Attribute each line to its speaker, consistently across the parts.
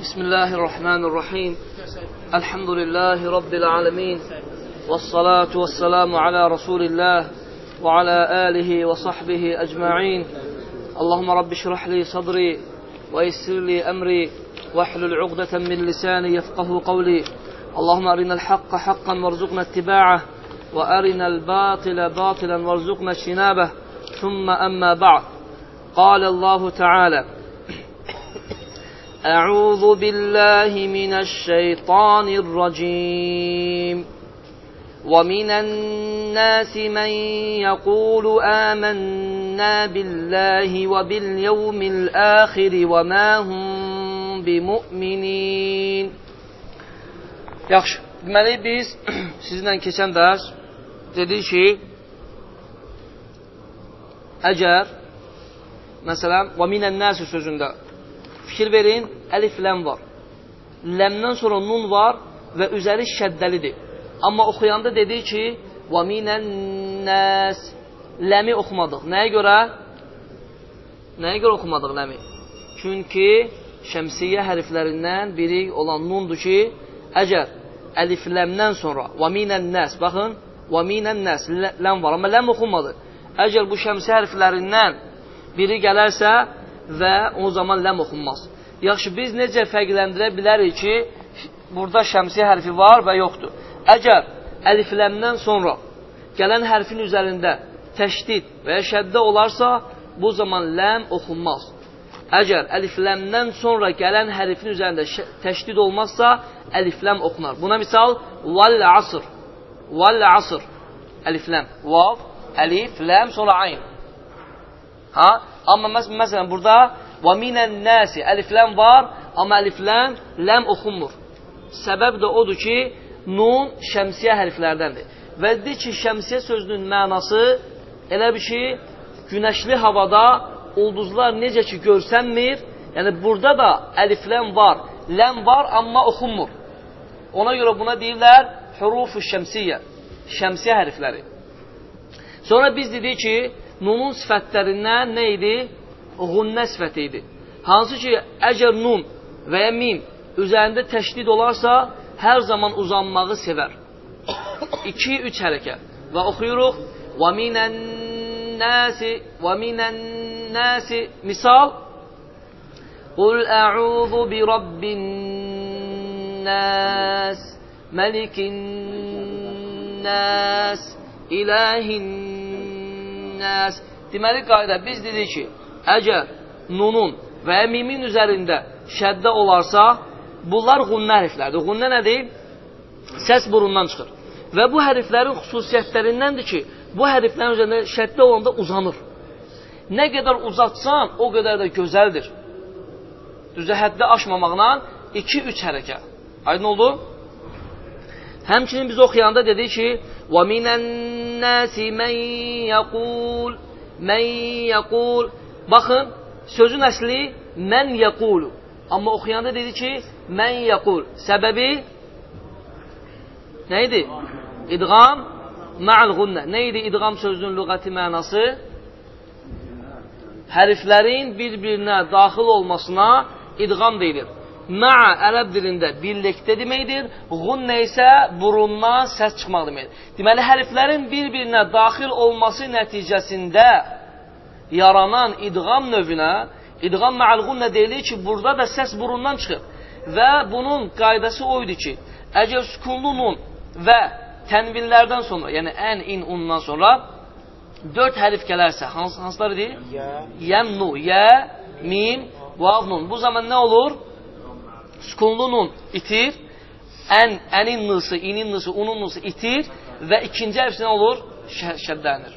Speaker 1: بسم الله الرحمن الرحيم. الحمد لله رب العالمين. والصلاة والسلام على رسول الله وعلى آله وصحبه أجمعين. اللهم رب اشرح لي صدري ويسر لي أمري واحلل عقدة من لساني يفقه قولي. اللهم أرنا الحق حقا وارزقنا اتباعه وأرنا الباطل باطلا وارزقنا اجتنابه. ثم أما بعد. قال الله تعالى أعوذ بالله من الشيطان الرجيم. ومن الناس من يقول آمنا بالله وباليوم الآخر وما هم بمؤمنين. Yaxşı, deməli biz sizlə keçən dərs dedik ki, əgər, məsələn, və minən nəsi sözündə fikir verin, əlif ləm var. Ləmdən sonra nun var və üzəri şəddəlidir. Amma oxuyanda dedik ki, və minən nəs ləmi oxumadıq. Nəyə görə? Nəyə görə oxumadıq ləmi? Çünki şəmsiyyə hərflərindən biri olan nundur ki, əgər əlifləmdən sonra və minən nəs, baxın, və minən nəs, ləm var, amma ləm oxunmadı. Əgər bu şəmsi hərflərindən biri gələrsə, və o zaman ləm oxunmaz. Yaxşı, biz necə fərqləndirə bilərik ki, burada şəmsi hərfi var və yoxdur. Əgər əlifləmdən sonra gələn hərfin üzərində təşdid və ya şəddə olarsa, bu zaman ləm oxunmaz. Əgər əlifləmdən sonra gələn hərfin üzərində təşdid olmazsa, əlifləm oxunar. Buna misal, vəl asr, vəl asr, əlifləm, vav, əlif, ləm, sonra ayn. Ha? Amma məs məsələn burada və minən nəsi əlifləm var, amma əlifləm ləm oxunmur. Səbəb də odur ki, nun şəmsiyə hərflərdəndir. Və deyir ki, şəmsiyə sözünün mənası elə bir ki, günəşli havada ulduzlar necə ki görsənmir, yəni burada da əlifləm var, ləm var, amma oxunmur. Ona görə buna deyirlər hurufu şəmsiyə, şəmsiyə hərfləri. Sonra biz dedik ki, nunun sifətlərindən nə idi?Ğunnə sifəti idi. Hansı ki, əgər nun və ya mim üzərində təşdid olarsa, hər zaman uzanmağı sevər. 2-3 hərəkət. Və oxuyuruq. Və minən nəsi və minən nəsi misal Qul ə'udhu bi rabbin nəs məlikin nəs ilahin nəs. Deməli, qayda biz dedik ki, əgər nunun və ya mimin üzərində şəddə olarsa, bunlar qunnə hərflərdir. Qunnə nədir? Səs burundan çıxır. Və bu hərflərin xüsusiyyətlərindəndir ki, bu hərflərin üzərində şəddə olanda uzanır. Nə qədər uzatsan, o qədər də gözəldir. Düzə həddə aşmamaqla 2-3 hərəkət. Aydın oldu? Həmçinin biz oxuyanda dedik ki, وَمِنَ النَّاسِ مَنْ يَقُولُ مَنْ يَقُولُ Baxın, sözün əsli mən yəqulu. Amma oxuyanda dedi ki, mən yəqul. Səbəbi nə idi? İdğam ma'al gunnə. Nə idi idğam sözünün lüğəti mənası? Hərflərin bir-birinə daxil olmasına idğam deyilir. Ma'a ərəb dilində birlikdə deməkdir. Gunnə isə burundan səs çıxmaq deməkdir. Deməli, hərflərin bir-birinə daxil olması nəticəsində yaranan idğam növünə, idğam ma'al-gunnə deyilir ki, burada da səs burundan çıxır. Və bunun qaydası o idi ki, əgər sükunlu nun və tənvinlərdən sonra, yəni ən, in, undan sonra dörd hərif gələrsə, hans, hansılar idi? Yə, yəmnu, yə, mim, vav, nun. Bu zaman nə olur? Sükunlu nun itir, ən, ənin nısı, inin nısı, unun nısı itir və ikinci hərf nə olur? Şəddənir.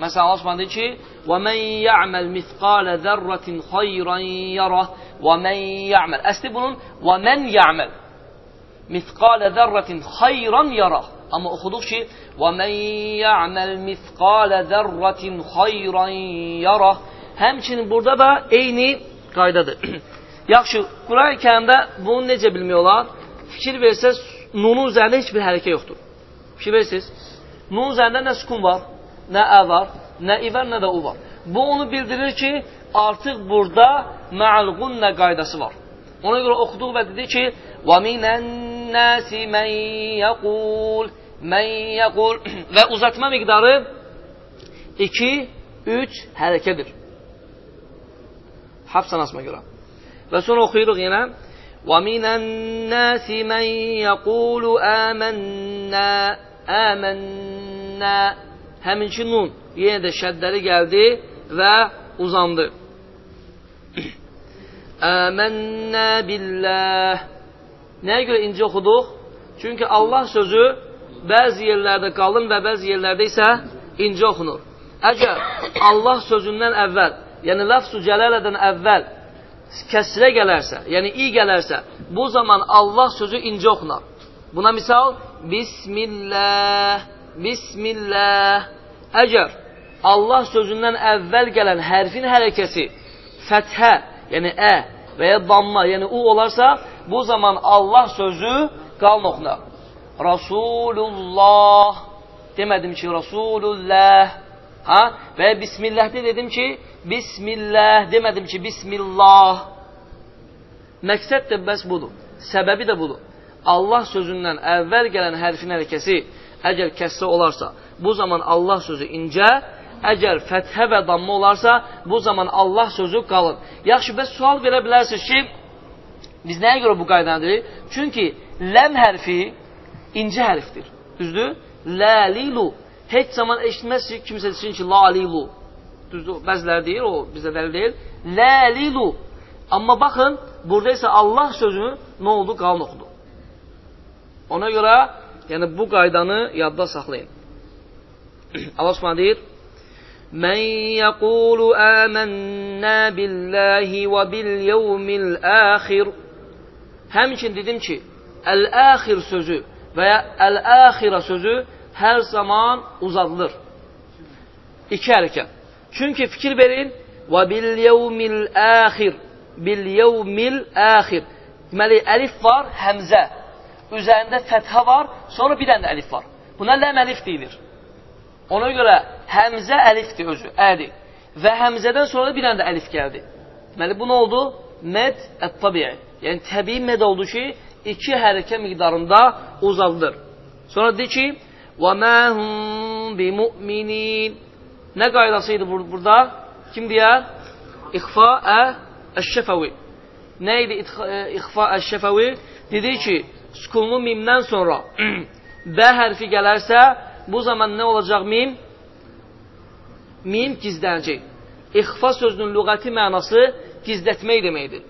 Speaker 1: Məsələn, Allah Subhanahu deyir ki: "Və men ya'mal misqala zərratin xeyran yarah və men ya'mal." Əsli bunun "və men ya'mal" misqala zərratin xeyran yarah. Amma oxuduq ki: "Və men ya'mal misqala zərratin xeyran yarah." Həmçinin burada da eyni qaydadır. Yaxşı, Quran-ı Kərimdə bunu necə bilmək olar? Fikir versəz, nunun üzərində heç bir hərəkət yoxdur. Fikir versiniz, nunun üzərində nə sukun var, nə ə var, nə i var, nə də u var. Bu onu bildirir ki, artıq burada mə'alğunnə qaydası var. Ona görə oxuduq və dedi ki, وَمِنَ النَّاسِ مَنْ يَقُولُ مَنْ يَقُولُ və uzatma miqdarı 2, 3 hərəkədir. Hafs anasına görə. Və sonra oxuyuruq yenə. وَمِنَ النَّاسِ مَنْ يَقُولُ آمَنَّا آمَنَّا Həminki nun yenə də şəddəli gəldi və uzandı. Əmənnə billəh. Nəyə görə incə oxuduq? Çünki Allah sözü bəzi yerlərdə qalın və bəzi yerlərdə isə incə oxunur. Əgər Allah sözündən əvvəl, yəni lafzu cələlədən əvvəl kəsrə gələrsə, yəni i gələrsə, bu zaman Allah sözü incə oxunar. Buna misal, Bismillah, Bismillah. Əgər Allah sözündən əvvəl gələn hərfin hərəkəsi fəthə, yəni ə və ya damma, yəni u olarsa, bu zaman Allah sözü qalın oxunar. Rasulullah demədim ki, Rasulullah ha? və Bismillahdə dedim ki, Bismillah demədim ki, Bismillah. Məqsəd də bəs budur. Səbəbi də budur. Allah sözündən əvvəl gələn hərfin hərəkəsi əgər kəssə olarsa, bu zaman Allah sözü incə, əgər fəthə və damma olarsa, bu zaman Allah sözü qalın. Yaxşı, bəs sual verə bilərsiniz ki, biz nəyə görə bu qaydandır? Çünki ləm hərfi incə hərfdir. Düzdür? Ləlilu. Heç zaman eşitməzsiniz kimsə desin ki, lalilu. Düzdür? Bəziləri deyir, o bizə dəli deyil. Ləlilu. Amma baxın, burada isə Allah sözünü nə oldu? Qalın oxudu. Ona görə, yəni bu qaydanı yadda saxlayın. Allah Subhanahu deyir: "Men yaqulu amanna billahi və bil yevmil axir." Həmçinin dedim ki, əl-axir sözü və ya əl-axira sözü hər zaman uzadılır. İki hərəkət. Çünki fikir verin, və bil yevmil axir. Bil yevmil axir. Deməli, əlif var, həmzə. Üzərində fəthə var, sonra bir dənə də əlif var. Buna ləm əlif deyilir. Ona görə həmzə əlifdir özü, ədir. Və həmzədən sonra bir dənə də əlif gəldi. Deməli, bu nə oldu? Med ət-tabi'i. Yəni, təbii med oldu ki, iki hərəkə miqdarında uzaldır. Sonra deyir ki, Və məhum bimu'minin. Nə qaydası idi burada? Kim deyər? İxfa'ə əşşəfəvi. Nə idi ixfa e, əşşəfəvi? Dedi ki, sukunlu mimdən sonra bə hərfi gələrsə, bu zaman nə olacaq mim? Mim gizlənəcək. İxfa sözünün lügəti mənası gizlətmək deməkdir.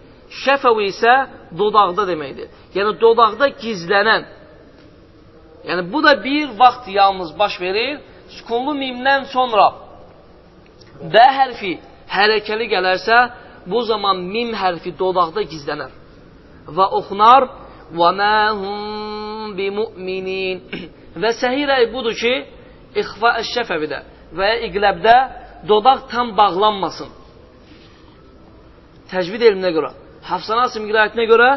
Speaker 1: Şəfəvi isə dodaqda deməkdir. Yəni, dodaqda gizlənən, Yəni, bu da bir vaxt yalnız baş verir. Sükunlu mimdən sonra də hərfi hərəkəli gələrsə, bu zaman mim hərfi dodaqda gizlənər və oxunar və məhum bimü'minin və səhir əy budur ki, ixfa əşşəfəvidə və ya iqləbdə dodaq tam bağlanmasın. Təcvid elminə görə, Hafsan Asim qirayətinə görə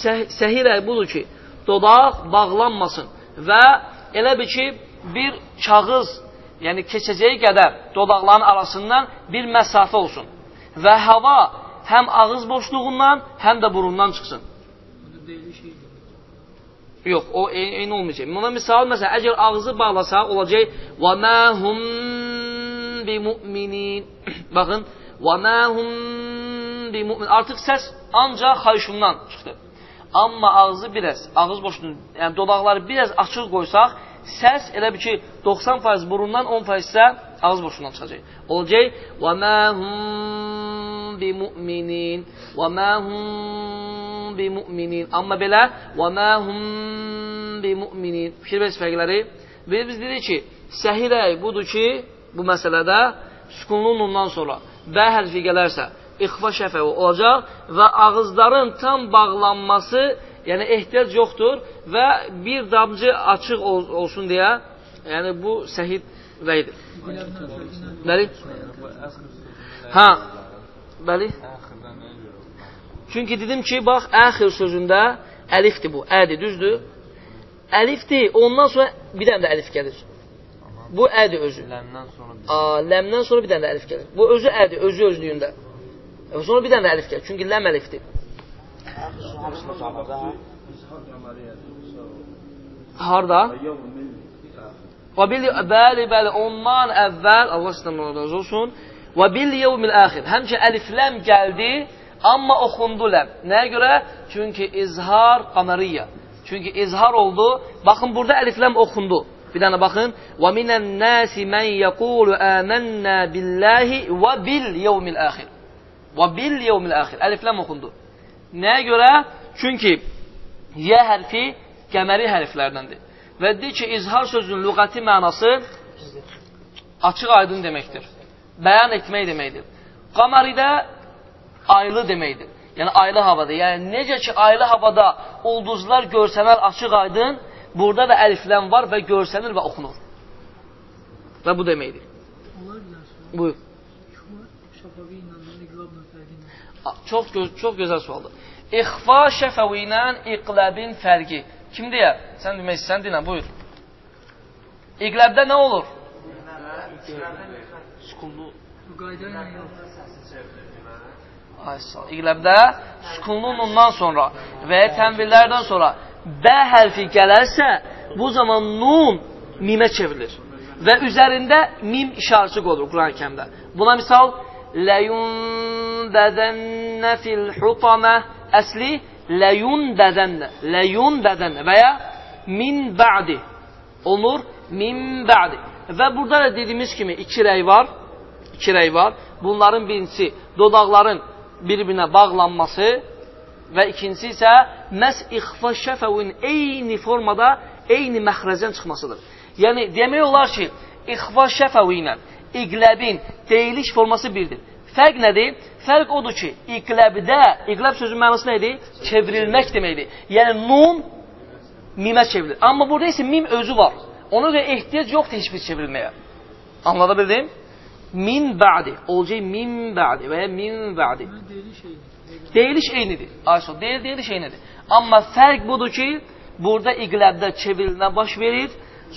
Speaker 1: səh səhir əy budur ki, dodaq bağlanmasın və elə bir ki, bir kağız, yəni keçəcəyi qədər dodaqların arasından bir məsafə olsun və hava həm ağız boşluğundan, həm də burundan çıxsın. Yox, o eyni olmayacaq. Buna misal, məsələn, əgər ağzı bağlasaq, olacaq وَمَا هُمْ بِمُؤْمِنِينَ Baxın, وَمَا هُمْ بِمُؤْمِنِينَ Artıq səs ancaq xayşundan çıxdı. Amma ağzı biraz, ağız boşluğunu, yəni dodaqları biraz açıq qoysaq, səs elə bil ki, 90% burundan, 10% isə ağız boşluğundan çıxacaq. Olacaq, və mə hum bi mu'minin, və mə hum bi mu'minin. Amma belə, və mə hum bi mu'minin. Fikir bəs fərqləri. Biz, biz dedik ki, səhirək budur ki, bu məsələdə sükunlu nundan sonra bə hərfi gələrsə, ixfa şəfəvi olacaq və ağızların tam bağlanması, yəni ehtiyac yoxdur və bir damcı açıq ol olsun deyə, yəni bu səhid rəydir. Bəli? Hə, bəli? Çünki dedim ki, bax, əxir sözündə əlifdir bu, ədir, düzdür? Əlifdir, ondan sonra bir dənə də əlif gəlir. Bu ədir özü. Ləmdən sonra, A, ləmdən sonra bir dənə də əlif gəlir. Bu özü ədir, özü özlüyündə. Sonra bir dənə də əlif gəlir. Çünki ləm əlifdir. Harda? Və bil bəli bəli ondan əvvəl Allah sizdən razı olsun. Və bil yevmil axir. Həmçə əlifləm gəldi, amma oxundu ləm. Nəyə görə? Çünki izhar qamariyyə. Çünki izhar oldu. Baxın burada əlifləm oxundu. Bir dənə baxın. Və minən nasi men yaqulu amannə billahi və bil yevmil axir. Və bil yevmil axir. Əlifləm oxundu. Nəyə görə? Çünki yə hərfi qəməri hərflərdəndir. Və deyir ki, izhar sözünün lüğəti mənası açıq aydın deməkdir. Bəyan etmək deməkdir. Qamaridə aylı deməkdir. Yəni aylı havada. Yəni necə ki aylı havada ulduzlar görsənər açıq aydın, burada da əlifləm var və görsənir və oxunur. Və bu deməkdir. Buyur. Çox, çox gözəl sualdır. İxfa şəfəvi ilə iqləbin fərqi. Kim deyər? Sən demək istəyirsən, dinlə, buyur. İqləbdə nə olur? Sukunlu. Qayda ilə yox. İqləbdə sükunlu nundan sonra və ya tənvillərdən sonra bə hərfi gələrsə, bu zaman nun mimə çevrilir. Və üzərində mim işarəsi qoyulur Quran-ı kərimdə. Buna misal, ləyundədənnə fil xutamə əsli ləyundədənnə, ləyundədənnə və ya min bə'di olunur, min bə'di. Və burada da dediyimiz kimi iki rəy var, iki rəy var. Bunların birincisi dodaqların bir-birinə bağlanması və ikincisi isə məs ixfa şəfəvin eyni formada, eyni məxrəcdən çıxmasıdır. Yəni, demək olar ki, ixfa şəfəvi ilə iqləbin deyiliş forması birdir. Fərq nədir? Fərq odur ki, iqləbdə, iqləb sözün mənası nədir? Çevrilmək deməkdir. Yəni, nun mimə çevrilir. Amma burada isə mim özü var. Ona görə ehtiyac yoxdur heç bir çevrilməyə. Anlada bildim? min ba'di. Olacaq min ba'di və ya min ba'di. Deyiliş eynidir. Ayşə, deyil, deyiliş eynidir. Amma fərq budur ki, burada iqləbdə çevrilmə baş verir,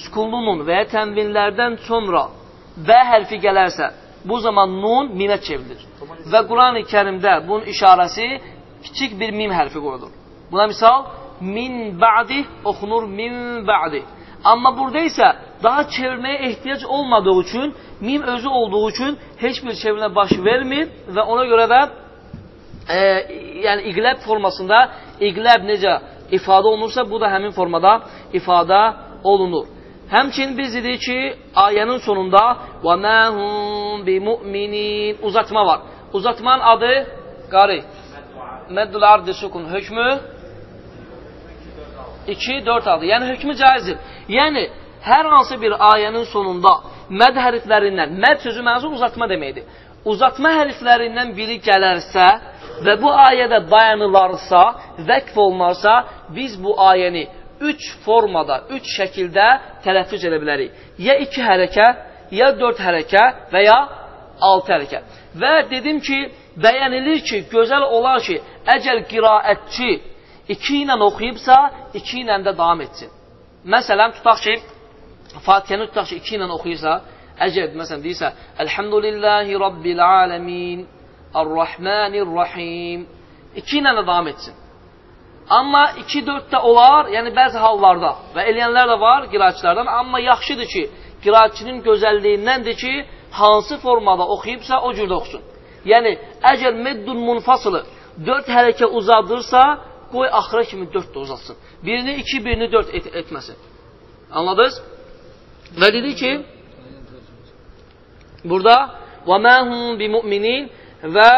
Speaker 1: sukunlu və ya tənvinlərdən sonra bə hərfi gələrsə, bu zaman nun minə çevrilir. Və Quran-ı kərimdə bunun işarəsi kiçik bir mim hərfi qoyulur. Buna misal, min ba'di oxunur min ba'di. Amma burada isə daha çevirməyə ehtiyac olmadığı üçün, mim özü olduğu üçün heç bir çevirmə baş vermir və ona görə də e, yəni iqləb formasında iqləb necə ifadə olunursa, bu da həmin formada ifadə olunur. Həmçin biz dedik ki, ayənin sonunda və məhum bi mu'minin uzatma var. Uzatmanın adı qari. Məddül ardı sukun hökmü 2-4 adı. Yəni hökmü caizdir. Yəni hər hansı bir ayənin sonunda məd hərflərindən, məd sözü mənzur uzatma deməkdir. Uzatma hərflərindən biri gələrsə və bu ayədə dayanılarsa, vəqf olmarsa, biz bu ayəni üç formada, üç şəkildə tələffüz edə bilərik. Ya iki hərəkə, ya dörd hərəkə və ya altı hərəkə. Və dedim ki, bəyənilir ki, gözəl olar ki, əgər qiraətçi iki ilə oxuyubsa, iki ilə də davam etsin. Məsələn, tutaq ki, Fatihəni tutaq ki, iki ilə oxuyursa, əgər, məsələn, deyirsə, Elhamdülillahi Rabbil aləmin, Ar-Rahmanir-Rahim, iki ilə də davam etsin. Amma 2-4 də olar, yəni bəzi hallarda və eləyənlər də var qiraatçılardan, amma yaxşıdır ki, qiraatçının gözəlliyindəndir ki, hansı formada oxuyubsa o cürdə oxusun. Yəni, əgər meddun munfasılı 4 hərəkə uzadırsa, qoy axıra kimi 4 də uzatsın. Birini 2, birini 4 et etməsin. Anladınız? Və dedi ki, burada وَمَا هُمْ بِمُؤْمِنِينَ və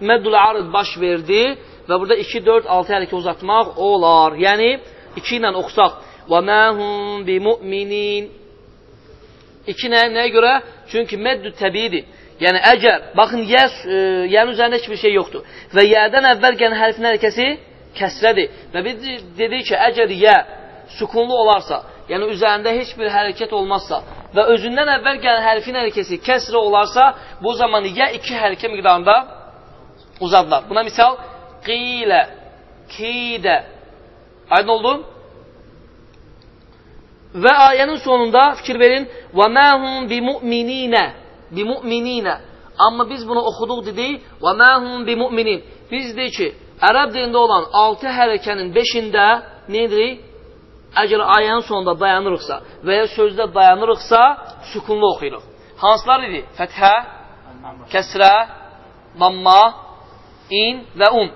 Speaker 1: məddül arız baş verdi Və burada 2, 4, 6 hərəkə uzatmaq olar. Yəni, 2 ilə oxusaq. Və məhum bimü'minin. 2 nə, nəyə görə? Çünki məddü təbiidir. Yəni, əgər, baxın, yə, e, yənin üzərində heç bir şey yoxdur. Və yədən əvvəl gələn hərfin hərəkəsi kəsrədir. Və biz dedik ki, əgər yə sükunlu olarsa, yəni üzərində heç bir hərəkət olmazsa və özündən əvvəl gələn hərfin hərəkəsi kəsrə olarsa, bu zaman yə iki hərəkə miqdarında uzadılar. Buna misal Qilə, kidə. Aydın oldu? Və ayənin sonunda fikir verin. Və məhum bimu'mininə. Bimu'mininə. Amma biz bunu oxuduq dedik. Və məhum bimu'minin. Biz deyik ki, ərəb dilində olan 6 hərəkənin 5-ində nedir? Əgər ayənin sonunda dayanırıqsa və ya sözdə dayanırıqsa, sükunlu oxuyuruq. Hansılar idi? Fəthə, kəsrə, mamma, in və un.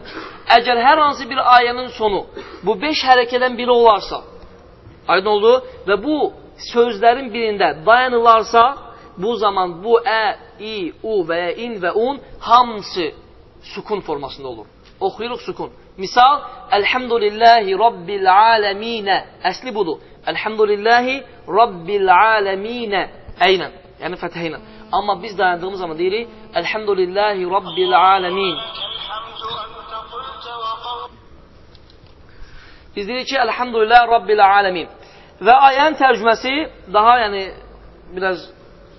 Speaker 1: Əgər hər hansı bir ayənin sonu bu 5 hərəkədən biri olarsa, aydın oldu və bu sözlərin birində dayanılarsa, bu zaman bu ə, i, u və ya in və un hamısı sukun formasında olur. Oxuyuruq sukun. Misal, Elhamdülillahi Rabbil aləminə. Əsli budur. Elhamdülillahi Rabbil aləminə. Əynən. Yəni fəthə ilə. Amma biz dayandığımız zaman deyirik, Elhamdülillahi Rabbil aləmin. Biz deyirik ki, Elhamdülillah Rabbil aləmin. Və ayənin tərcüməsi daha yəni biraz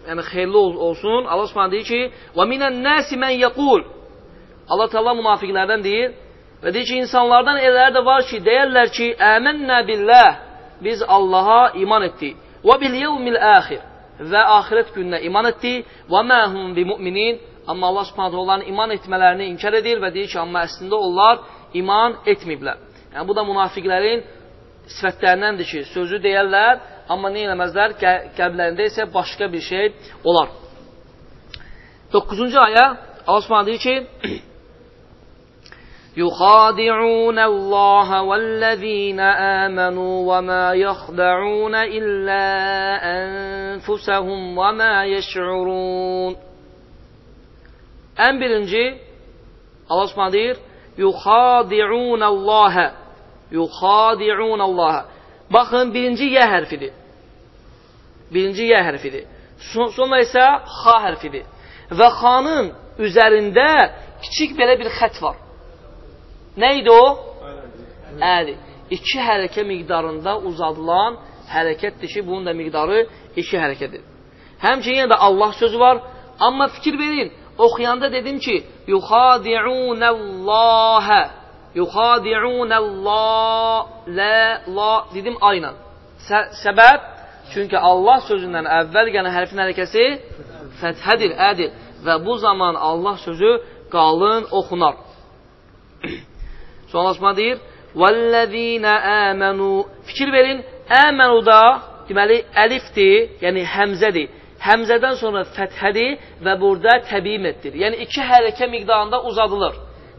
Speaker 1: yəni xeyirli olsun. Allah Subhanahu deyir ki: "Və minən nasi men yaqul" Allah Teala münafiqlərdən deyir və deyir ki, insanlardan elələri də var ki, deyirlər ki, "Əmənnə billah" biz Allaha iman etdik. "Və bil yevmil axir" və axirət gününə iman etdik. "Və ma hum bimü'minin" amma Allah Subhanahu onların iman etmələrini inkar edir və deyir ki, amma əslində onlar iman etməyiblər. Yəni bu da münafiqlərin sifətlərindəndir ki, sözü deyərlər, amma nə eləməzlər? Qəlblərində isə başqa bir şey olar. 9-cu ayə Allah Subhanahu deyir ki: يخادعون الله والذين آمنوا وما يخدعون إلا أنفسهم وما يشعرون Ən birinci Allah Subhanahu deyir: "Yuxadi'un Allah." Yuxadi'un Allah. Baxın, birinci yə hərfidir. Birinci yə hərfidir. Sonra isə xa hərfidir. Və xanın üzərində kiçik belə bir xət var. Nə idi o? Əli. İki hərəkə miqdarında uzadılan hərəkətdir ki, bunun da miqdarı iki hərəkədir. Həmçinin yenə də Allah sözü var. Amma fikir verin, oxuyanda dedim ki, yuxadi'unəllahə yuxadi'unəllah la la dedim ayla. Sə səbəb çünki Allah sözündən əvvəl gələn hərfin hərəkəsi fəthədir, ədir və bu zaman Allah sözü qalın oxunar. Sonra Allah deyir: "Vəllezina amanu" Fikir verin, amanu da deməli əlifdir, yəni həmzədir. Həmzədən sonra fəthədir və burada təbimətdir. Yəni iki hərəkə miqdarında uzadılır.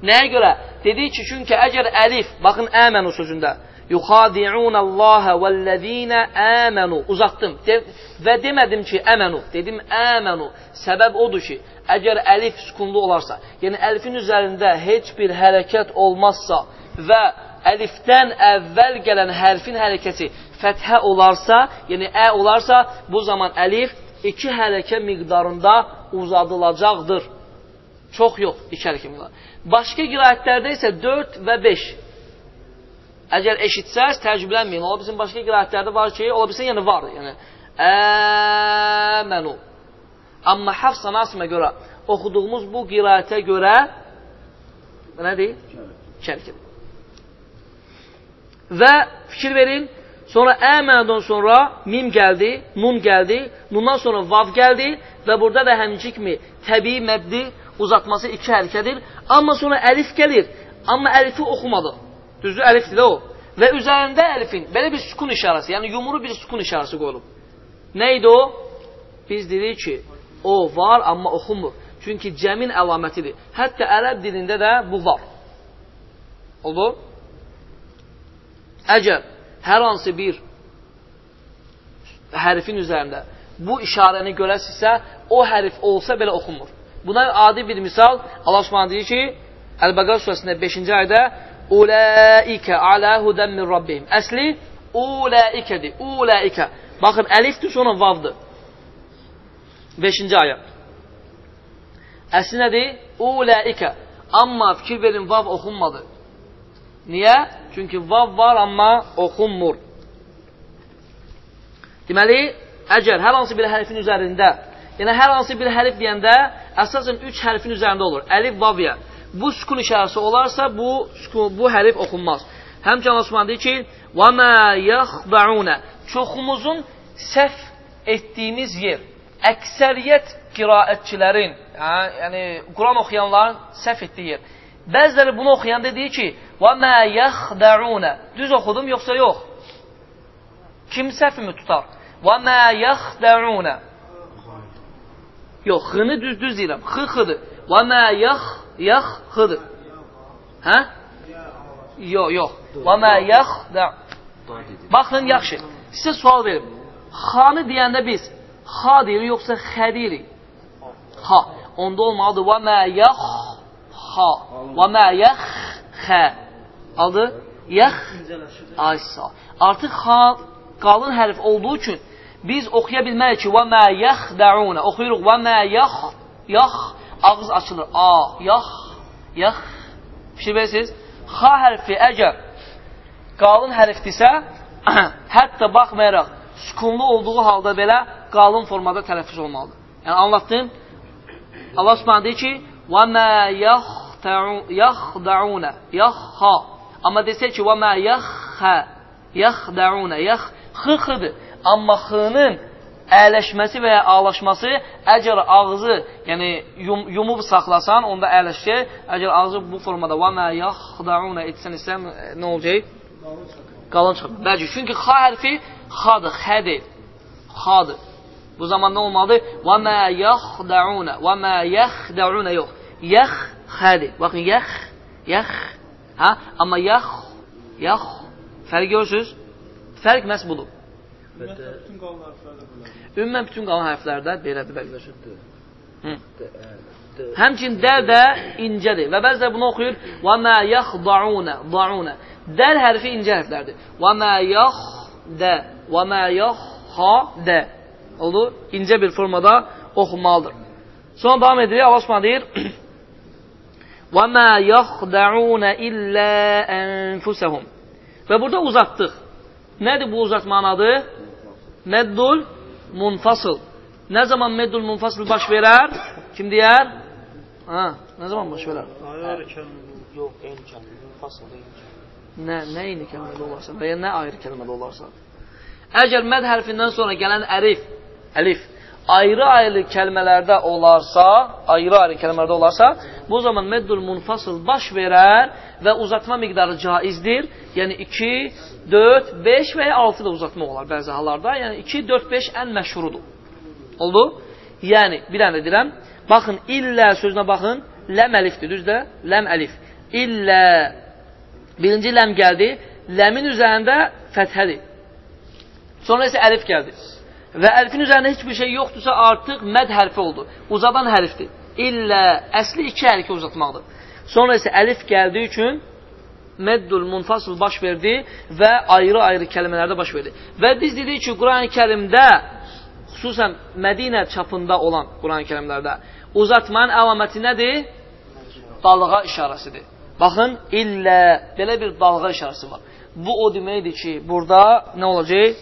Speaker 1: Nəyə görə? Dedi ki, çünki əgər əlif, baxın, əmənu sözündə, yuxadi'unallaha vəllezina əmənu, uzatdım de, və demədim ki, əmənu, dedim əmənu. Səbəb odur ki, əgər əlif sükunlu olarsa, yəni əlifin üzərində heç bir hərəkət olmazsa və əlifdən əvvəl gələn hərfin hərəkəti fəthə olarsa, yəni ə olarsa, bu zaman əlif iki hərəkə miqdarında uzadılacaqdır. Çox yox, iki hərəkə miqdarında. Başqa qiraətlərdə isə 4 və 5. Əgər eşitsəz, təəccüblənməyin. Ola bilsin, başqa qiraətlərdə var ki, ola bilsin, yəni var. Yəni, əmənu. Amma Hafsa Nasımə görə, oxuduğumuz bu qiraətə görə, nədir? Kərkir. Və fikir verin, sonra əmədən sonra mim gəldi, nun gəldi, nundan sonra vav gəldi və burada da həmçik kimi təbii məddi uzatması iki hərəkədir. Amma sonra əlif gəlir. Amma əlifi oxumadı. Düzdür, əlifdir o. Və üzərində əlifin belə bir sukun işarəsi, yəni yumru bir sukun işarəsi qoyulub. Nə idi o? Biz dedik ki, o var, amma oxunmur. Çünki cəmin əlamətidir. Hətta ərəb dilində də bu var. Oldu? Əgər hər hansı bir hərfin üzərində bu işarəni görəsinizsə, o hərf olsa belə oxunmur. Buna adi bir misal Allah Subhanahu deyir ki, Əl-Bəqara surəsində 5-ci ayədə Ulaikə alə hudən min rabbihim. Əsli ulaikədir. Ulaikə. Baxın, əlifdir, sonra vavdır. 5-ci ayə. Əsli nədir? Ulaikə. Amma fikir verin, vav oxunmadı. Niyə? Çünki vav var, amma oxunmur. Deməli, əgər hər hansı bir hərfin üzərində Yəni, hər hansı bir hərif deyəndə, əsasən üç hərfin üzərində olur. Əlif, vavya Bu sükun işarəsi olarsa, bu, sükun, bu hərif oxunmaz. Həmçə Allah Subhanahu deyir ki, وَمَا يَخْضَعُونَ Çoxumuzun səhv etdiyimiz yer. Əksəriyyət qiraətçilərin, hə, yəni Quran oxuyanların səhv etdiyi yer. Bəziləri bunu oxuyanda deyir ki, və mə yəxdəunə. Düz oxudum, yoxsa yox? Kim səhvimi tutar? Və mə yəxdəunə. Yox, xını düz-düz deyirəm. Xı xıdır. Və xıdır. Hə? Yox, yox. Və mə yəxdə. Baxın, yaxşı. Sizə sual verim. Xanı deyəndə biz xa deyirik, yoxsa xə deyirik? Ha. Onda olmalıdır. Və mə yəx xa. Və mə yəx xə. Aldı? Yəx. Aysa. Artıq xa qalın hərf olduğu üçün biz oxuya bilməliyik ki, və mə yəxdəunə. Oxuyuruq, və mə yəx, yəx, ağız açılır. A, yax, yax. Bir şey bilirsiniz? Xa hərfi əgər qalın hərfdirsə, hətta baxmayaraq sükunlu olduğu halda belə qalın formada tələffüz olmalıdır. Yəni anlatdım. Allah Subhanahu deyir ki: "Və mə yaxdauna yaxha." Amma desək ki, "Və mə yaxha yaxdauna yax" xıxıdır. Amma xının əyləşməsi və ya ağlaşması əgər ağzı, yəni yum, yumub saxlasan, onda əyləşir. Əgər ağzı bu formada və mə yaxdauna etsən isə nə olacaq? Qalın çıxır. Bəli, çünki xa hərfi xadır, xədir. Xadır. Bu zaman nə olmalıdır? Və mə yaxdauna, və mə yaxdauna yox. Yax xədir. Baxın, yax, yax. Hə? Amma yax, yax. Fərq görürsünüz? Fərq məhz budur. Ümumən bütün qalan hərflərdə belədir, bəli. Həmçin dəl də incədir və bəzilər bunu oxuyur və mə yaxdauna, dauna. Dəl hərfi incə hərflərdir. Və mə yax də, və mə yax ha də. Olur? İncə bir formada oxunmalıdır. Sonra davam edirik. Allah Subhanahu deyir: "Və mə yaxdauna illə anfusahum." Və burada uzatdıq. Nədir bu uzatmanın adı? Meddul munfasıl. Nə zaman meddul munfasıl baş verər? Kim deyər? Ha, nə zaman baş verər?
Speaker 2: Ayrı kəlmə yox, eyni kəlmə, munfasıl eyni kəlmə.
Speaker 1: Nə, nə eyni kəlmədə olarsa və ya nə ayrı kəlmədə olarsa. Əgər məd hərfindən sonra gələn ərif, əlif ayrı-ayrı kəlmələrdə olarsa, ayrı-ayrı kəlmələrdə olarsa, bu zaman meddul munfasıl baş verər və uzatma miqdarı caizdir. Yəni 2, 4, 5 və ya 6 da uzatmaq olar bəzi hallarda. Yəni 2, 4, 5 ən məşhurudur. Oldu? Yəni, bir dənə deyirəm. Baxın, illə sözünə baxın. Ləm əlifdir, düzdür? Ləm əlif. İllə birinci ləm gəldi. Ləmin üzərində fəthədir. Sonra isə əlif gəldi. Və əlifin üzərində heç bir şey yoxdursa, artıq məd hərfi oldu. Uzadan hərfdir. İllə, əsli iki hərfi uzatmaqdır. Sonra isə əlif gəldiyi üçün meddul munfasıl baş verdi və ayrı-ayrı kəlmələrdə baş verdi. Və biz dedik ki, Quran-ı kərimdə, xüsusən Mədinə çapında olan Quran-ı kərimlərdə uzatmanın əlaməti nədir? Dalğa işarəsidir. Baxın, illə belə bir dalğa işarəsi var. Bu o deməkdir ki, burada nə olacaq?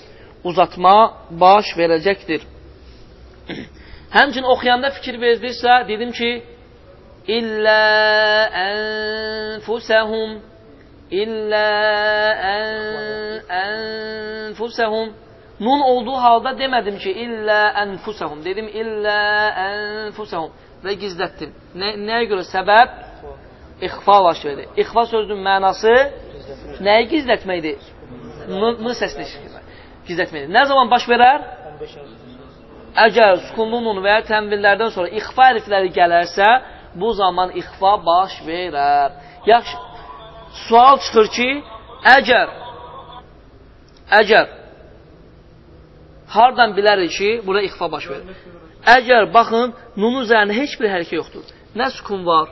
Speaker 1: Uzatma baş verəcəkdir. Həmçin oxuyanda fikir verdirsə, dedim ki, İllə ənfusəhum İllə ənfusəhum Nun olduğu halda demədim ki, illə ənfusəhum. Dedim, illə ənfusəhum və gizlətdim. Nə, nəyə görə? Səbəb ixfa baş verdi. İxfa sözünün mənası nəyi gizlətməkdir? M səsini gizlətməkdir. Nə zaman baş verər? Əgər sukunlu nun və ya tənvillərdən sonra ixfa hərfləri gələrsə, bu zaman ixfa baş verər. Yaxşı, sual çıxır ki, əgər əgər hardan bilərik ki, burada ixfa baş verir? Əgər, baxın, nunun üzərində heç bir hərəkə yoxdur. Nə sukun var,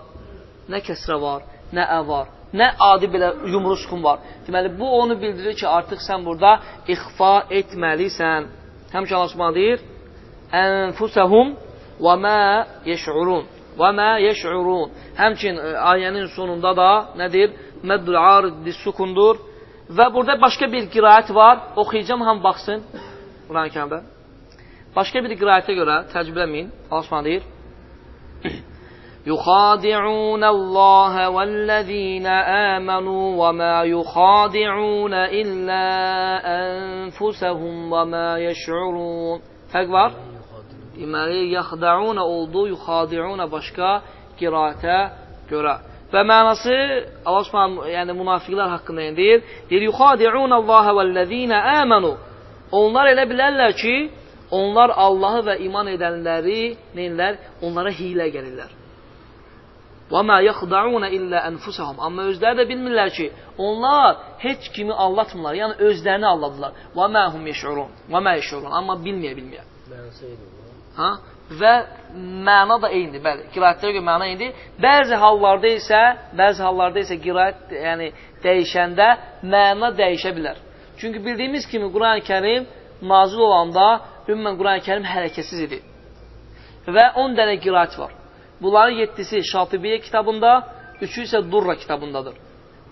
Speaker 1: nə kəsrə var, nə ə var, nə adi belə yumru sukun var. Deməli, bu onu bildirir ki, artıq sən burada ixfa etməlisən. Həmçə Allah Subhanahu deyir: "Ənfusəhum və mə yeş'urun." Və mə yeş'urun. Həmçin ayənin sonunda da nədir? Məddül arid sukundur. Və burada başqa bir qiraət var. Oxuyacam, ham baxsın. Quran-ı. Başqa bir qiraətə görə təcrübələməyin. Allah Subhanahu deyir: يخادعون الله والذين آمنوا وما يخادعون إلا أنفسهم وما يشعرون Fərq var? Deməli, yaxdauna oldu, yuxadiuna başqa qiraətə görə. Və mənası Allah Subhanahu yəni münafiqlər haqqında yəni deyir. Deyir: "Yuxadi'unallaha vellezina amanu." Onlar elə bilərlər ki, onlar Allahı və iman edənləri neyirlər? Onlara hiylə gəlirlər. Və mə yaxda'una illə anfusahum. Amma özləri də bilmirlər ki, onlar heç kimi aldatmırlar. Yəni özlərini aldadılar. Və mə hum yeşurun. Və mə yeşurun. Amma bilməyə bilməyə. Ha? Və məna da eynidir. Bəli, qiraətlərə görə məna eynidir. Bəzi hallarda isə, bəzi hallarda isə qiraət, yəni dəyişəndə məna dəyişə bilər. Çünki bildiyimiz kimi Quran-Kərim nazil olanda ümumən Quran-Kərim hərəkətsiz idi. Və 10 dənə qiraət var. Bunların 7-si Şatibiyyə kitabında, 3-ü isə Durra kitabındadır.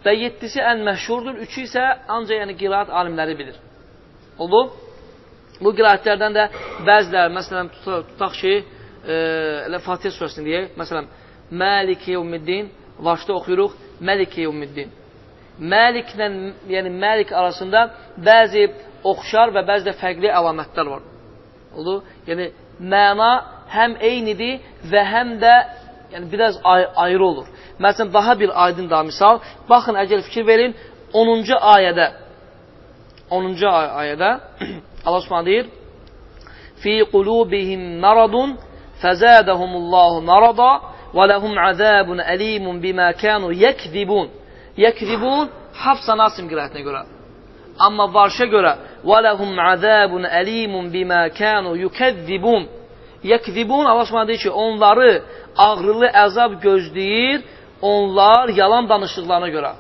Speaker 1: Və 7-si ən məşhurdur, 3-ü isə ancaq yəni qiraət alimləri bilir. Oldu? Bu qiraətlərdən də bəziləri, məsələn, tutaq ki, e, elə Fatihə surəsini deyək. Məsələn, Məlik yevmiddin, başda oxuyuruq, Məlik yevmiddin. Məliklə, yəni Məlik arasında bəzi oxşar və bəzi də fərqli əlamətlər var. Oldu? Yəni, məna həm eynidir və həm də yəni, biraz ay ayrı olur. Məsələn, daha bir aydın daha misal. Baxın, əgər fikir verin, 10-cu ayədə 10-cu ay ayədə Allah Subhanahu deyir: "Fi qulubihim maradun fazadahumullahu marada və lahum azabun alimun bima kanu yekzibun." Yekzibun Hafsa Nasim qiraətinə görə. Amma Varşa görə və lahum azabun alimun bima kanu yukezzibun. Yekzibun Allah Subhanahu deyir ki, onları ağrılı əzab gözləyir, onlar yalan danışdıqlarına görə.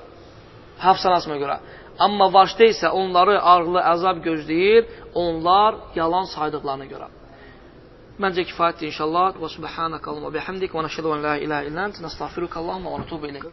Speaker 1: Hafsa Nasima görə. Amma başda isə onları ağrılı əzab gözləyir, onlar yalan saydıqlarına görə. Məncə kifayətdir inşallah. Və subhanəkə Allahumma bihamdik və nəşhədu an la ilaha illə ent, nəstəğfiruka Allahumma və nətubu ileyk.